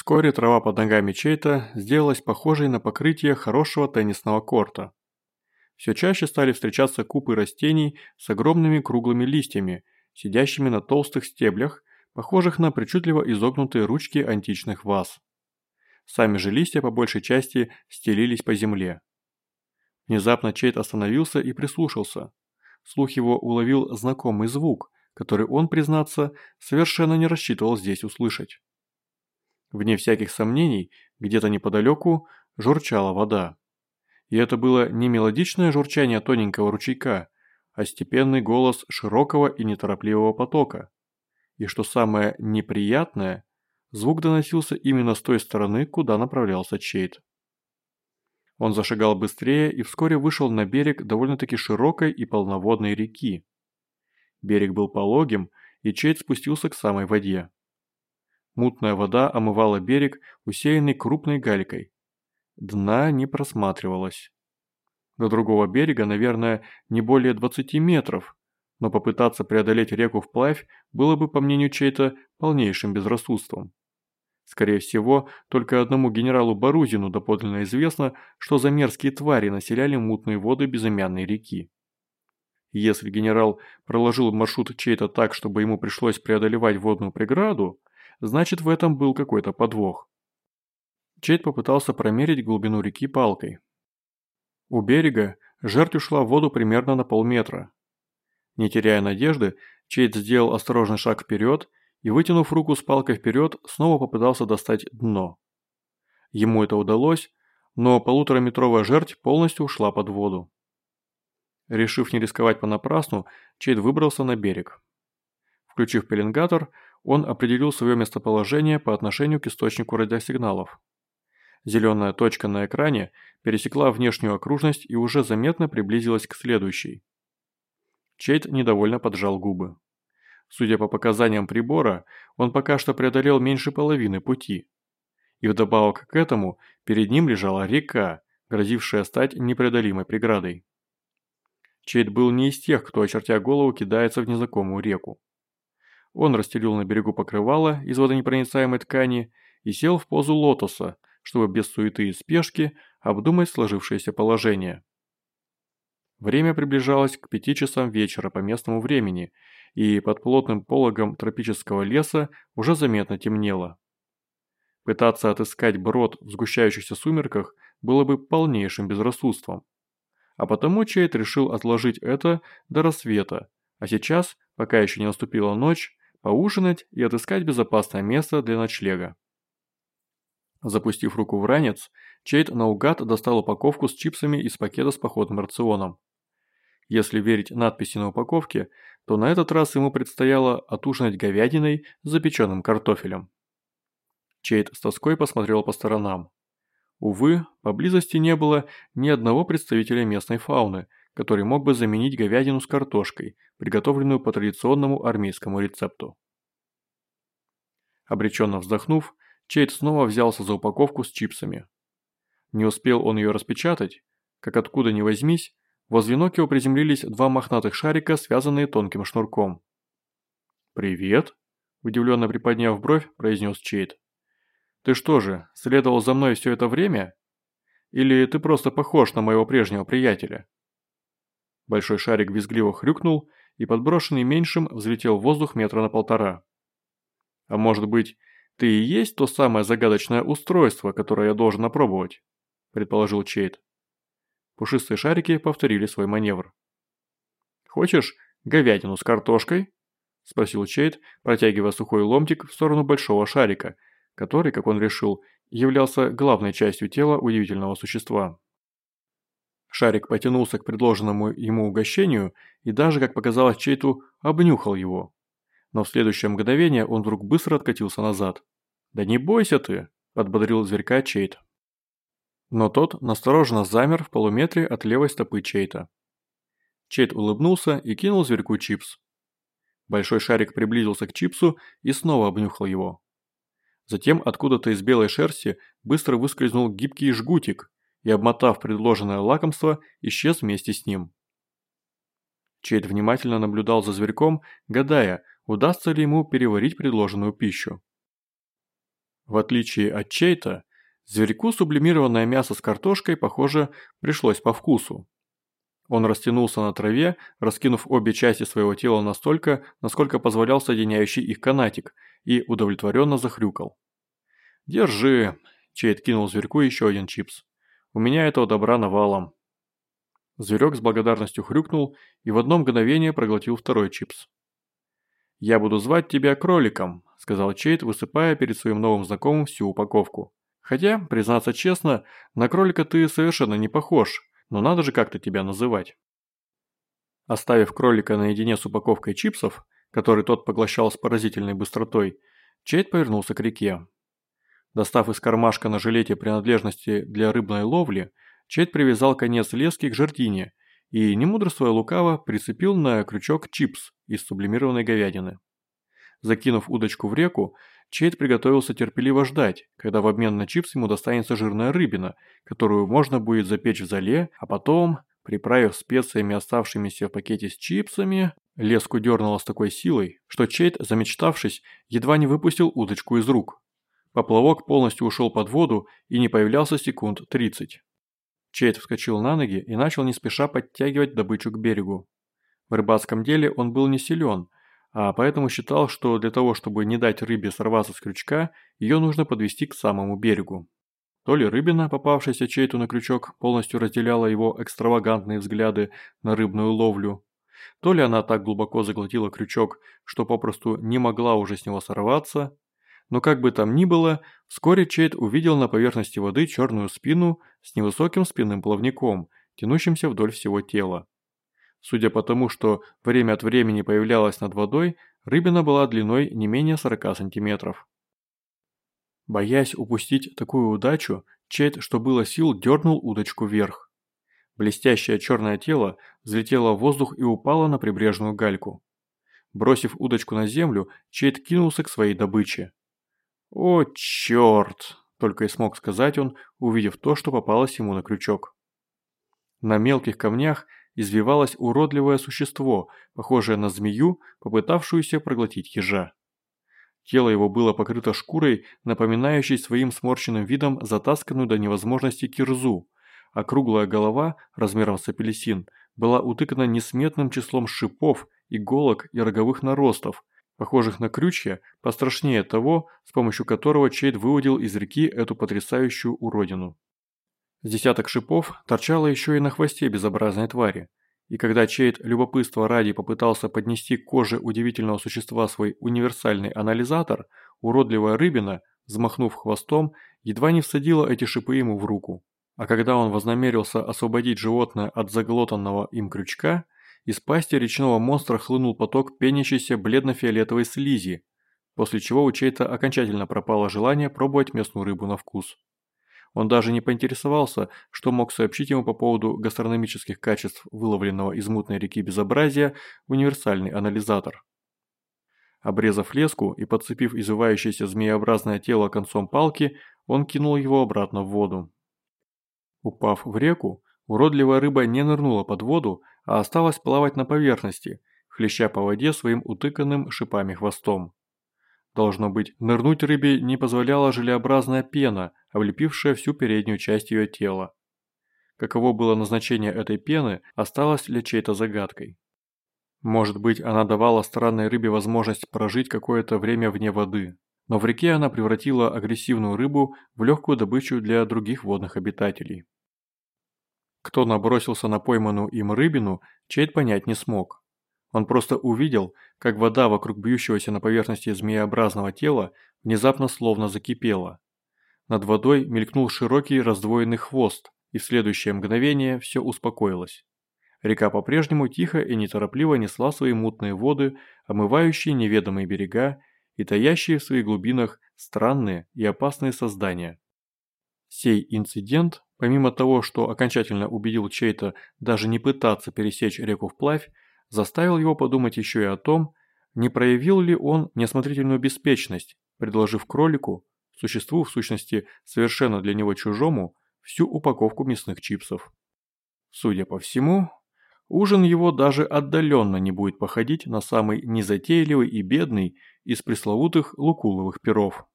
Вскоре трава под ногами чей-то сделалась похожей на покрытие хорошего теннисного корта. Все чаще стали встречаться купы растений с огромными круглыми листьями, сидящими на толстых стеблях, похожих на причудливо изогнутые ручки античных ваз. Сами же листья по большей части стелились по земле. Внезапно Чейт остановился и прислушался. Слух его уловил знакомый звук, который он, признаться, совершенно не рассчитывал здесь услышать. Вне всяких сомнений, где-то неподалеку журчала вода. И это было не мелодичное журчание тоненького ручейка, а степенный голос широкого и неторопливого потока. И что самое неприятное, звук доносился именно с той стороны, куда направлялся Чейт. Он зашагал быстрее и вскоре вышел на берег довольно-таки широкой и полноводной реки. Берег был пологим, и Чейт спустился к самой воде. Мутная вода омывала берег, усеянный крупной галькой. Дна не просматривалось. До другого берега, наверное, не более 20 метров, но попытаться преодолеть реку вплавь было бы, по мнению Чейта, полнейшим безрассудством. Скорее всего, только одному генералу Барузину доподлинно известно, что за мерзкие твари населяли мутные воды безымянной реки. Если генерал проложил маршрут чей-то так, чтобы ему пришлось преодолевать водную преграду, значит в этом был какой-то подвох. Чейт попытался промерить глубину реки палкой. У берега жертв ушла в воду примерно на полметра. Не теряя надежды, Чейт сделал осторожный шаг вперед и, вытянув руку с палкой вперед, снова попытался достать дно. Ему это удалось, но полутораметровая жертв полностью ушла под воду. Решив не рисковать понапрасну, Чейд выбрался на берег. Включив пеленгатор, он определил свое местоположение по отношению к источнику радиосигналов. Зеленая точка на экране пересекла внешнюю окружность и уже заметно приблизилась к следующей. Чейд недовольно поджал губы. Судя по показаниям прибора, он пока что преодолел меньше половины пути. И вдобавок к этому перед ним лежала река, грозившая стать непреодолимой преградой. Чейд был не из тех, кто, очертя голову, кидается в незнакомую реку. Он расстелил на берегу покрывало из водонепроницаемой ткани и сел в позу лотоса, чтобы без суеты и спешки обдумать сложившееся положение. Время приближалось к пяти часам вечера по местному времени, и под плотным пологом тропического леса уже заметно темнело. Пытаться отыскать брод в сгущающихся сумерках было бы полнейшим безрассудством. А потому Чейт решил отложить это до рассвета, а сейчас, пока еще не наступила ночь, поужинать и отыскать безопасное место для ночлега. Запустив руку в ранец, Чейт наугад достал упаковку с чипсами из пакета с походным рационом. Если верить надписи на упаковке, то на этот раз ему предстояло отужинать говядиной с запеченным картофелем. Чейд с тоской посмотрел по сторонам. Увы, поблизости не было ни одного представителя местной фауны, который мог бы заменить говядину с картошкой, приготовленную по традиционному армейскому рецепту. Обреченно вздохнув, Чейд снова взялся за упаковку с чипсами. Не успел он ее распечатать, как откуда ни возьмись, Возле Нокио приземлились два мохнатых шарика, связанные тонким шнурком. «Привет», – удивленно приподняв бровь, произнес Чейд. «Ты что же, следовал за мной все это время? Или ты просто похож на моего прежнего приятеля?» Большой шарик визгливо хрюкнул и, подброшенный меньшим, взлетел в воздух метра на полтора. «А может быть, ты и есть то самое загадочное устройство, которое я должен опробовать?» – предположил Чейд. Пушистые шарики повторили свой маневр. «Хочешь говядину с картошкой?» – спросил Чейд, протягивая сухой ломтик в сторону большого шарика, который, как он решил, являлся главной частью тела удивительного существа. Шарик потянулся к предложенному ему угощению и даже, как показалось Чейту, обнюхал его. Но в следующее мгновение он вдруг быстро откатился назад. «Да не бойся ты!» – подбодрил зверька Чейт. Но тот настороженно замер в полуметре от левой стопы Чейта. Чейт улыбнулся и кинул зверьку чипс. Большой шарик приблизился к чипсу и снова обнюхал его. Затем откуда-то из белой шерсти быстро выскользнул гибкий жгутик и, обмотав предложенное лакомство, исчез вместе с ним. Чейт внимательно наблюдал за зверьком, гадая, удастся ли ему переварить предложенную пищу. В отличие от чей-то, зверьку сублимированное мясо с картошкой, похоже, пришлось по вкусу. Он растянулся на траве, раскинув обе части своего тела настолько, насколько позволял соединяющий их канатик, и удовлетворенно захрюкал. «Держи!» – Чейд кинул зверьку еще один чипс. «У меня этого добра навалом». Зверек с благодарностью хрюкнул и в одно мгновение проглотил второй чипс. «Я буду звать тебя кроликом», – сказал Чейд, высыпая перед своим новым знакомым всю упаковку. «Хотя, признаться честно, на кролика ты совершенно не похож, но надо же как-то тебя называть». Оставив кролика наедине с упаковкой чипсов, который тот поглощал с поразительной быстротой, Чейд повернулся к реке. Достав из кармашка на жилете принадлежности для рыбной ловли, Чейд привязал конец лески к жердине и, не мудрствуя лукаво, прицепил на крючок чипс из сублимированной говядины. Закинув удочку в реку, Чейд приготовился терпеливо ждать, когда в обмен на чипс ему достанется жирная рыбина, которую можно будет запечь в зале, а потом, приправив специями оставшимися в пакете с чипсами, леску дернуло с такой силой, что Чейд, замечтавшись, едва не выпустил удочку из рук. Поплавок полностью ушел под воду и не появлялся секунд 30. Чейд вскочил на ноги и начал не спеша подтягивать добычу к берегу. В рыбацком деле он был не силен, а поэтому считал, что для того, чтобы не дать рыбе сорваться с крючка, ее нужно подвести к самому берегу. То ли рыбина, попавшаяся Чейту на крючок, полностью разделяла его экстравагантные взгляды на рыбную ловлю, то ли она так глубоко заглотила крючок, что попросту не могла уже с него сорваться, но как бы там ни было, вскоре Чейд увидел на поверхности воды черную спину с невысоким спинным плавником, тянущимся вдоль всего тела. Судя по тому, что время от времени появлялась над водой, рыбина была длиной не менее 40 сантиметров. Боясь упустить такую удачу, Чейд, что было сил, дернул удочку вверх. Блестящее черное тело взлетело в воздух и упало на прибрежную гальку. Бросив удочку на землю, Чейд кинулся к своей добыче. «О, черт!» – только и смог сказать он, увидев то, что попалось ему на крючок. На мелких камнях извивалось уродливое существо, похожее на змею, попытавшуюся проглотить ежа. Тело его было покрыто шкурой, напоминающей своим сморщенным видом затасканную до невозможности кирзу, а круглая голова, размером с апельсин, была утыкана несметным числом шипов, иголок и роговых наростов, похожих на крючья, пострашнее того, с помощью которого Чейд выудил из реки эту потрясающую уродину. С десяток шипов торчало еще и на хвосте безобразной твари, и когда Чейд любопытство ради попытался поднести к коже удивительного существа свой универсальный анализатор, уродливая рыбина, взмахнув хвостом, едва не всадила эти шипы ему в руку. А когда он вознамерился освободить животное от заглотанного им крючка – из пасти речного монстра хлынул поток пенящейся бледно-фиолетовой слизи, после чего у Чейта окончательно пропало желание пробовать местную рыбу на вкус. Он даже не поинтересовался, что мог сообщить ему по поводу гастрономических качеств выловленного из мутной реки безобразия универсальный анализатор. Обрезав леску и подцепив извивающееся змееобразное тело концом палки, он кинул его обратно в воду. Упав в реку, уродливая рыба не нырнула под воду, а осталась плавать на поверхности, хлеща по воде своим утыканным шипами хвостом. Должно быть, нырнуть рыбе не позволяла желеобразная пена, облепившая всю переднюю часть ее тела. Каково было назначение этой пены, осталось ли чьей-то загадкой. Может быть, она давала странной рыбе возможность прожить какое-то время вне воды, но в реке она превратила агрессивную рыбу в легкую добычу для других водных обитателей. Кто набросился на пойманную им рыбину, Чейд понять не смог. Он просто увидел, как вода вокруг бьющегося на поверхности змееобразного тела внезапно словно закипела. Над водой мелькнул широкий раздвоенный хвост, и в следующее мгновение все успокоилось. Река по-прежнему тихо и неторопливо несла свои мутные воды, омывающие неведомые берега и таящие в своих глубинах странные и опасные создания. Сей инцидент помимо того, что окончательно убедил чей-то даже не пытаться пересечь реку вплавь, заставил его подумать еще и о том, не проявил ли он неосмотрительную беспечность, предложив кролику, существу в сущности совершенно для него чужому, всю упаковку мясных чипсов. Судя по всему, ужин его даже отдаленно не будет походить на самый незатейливый и бедный из пресловутых лукуловых перов.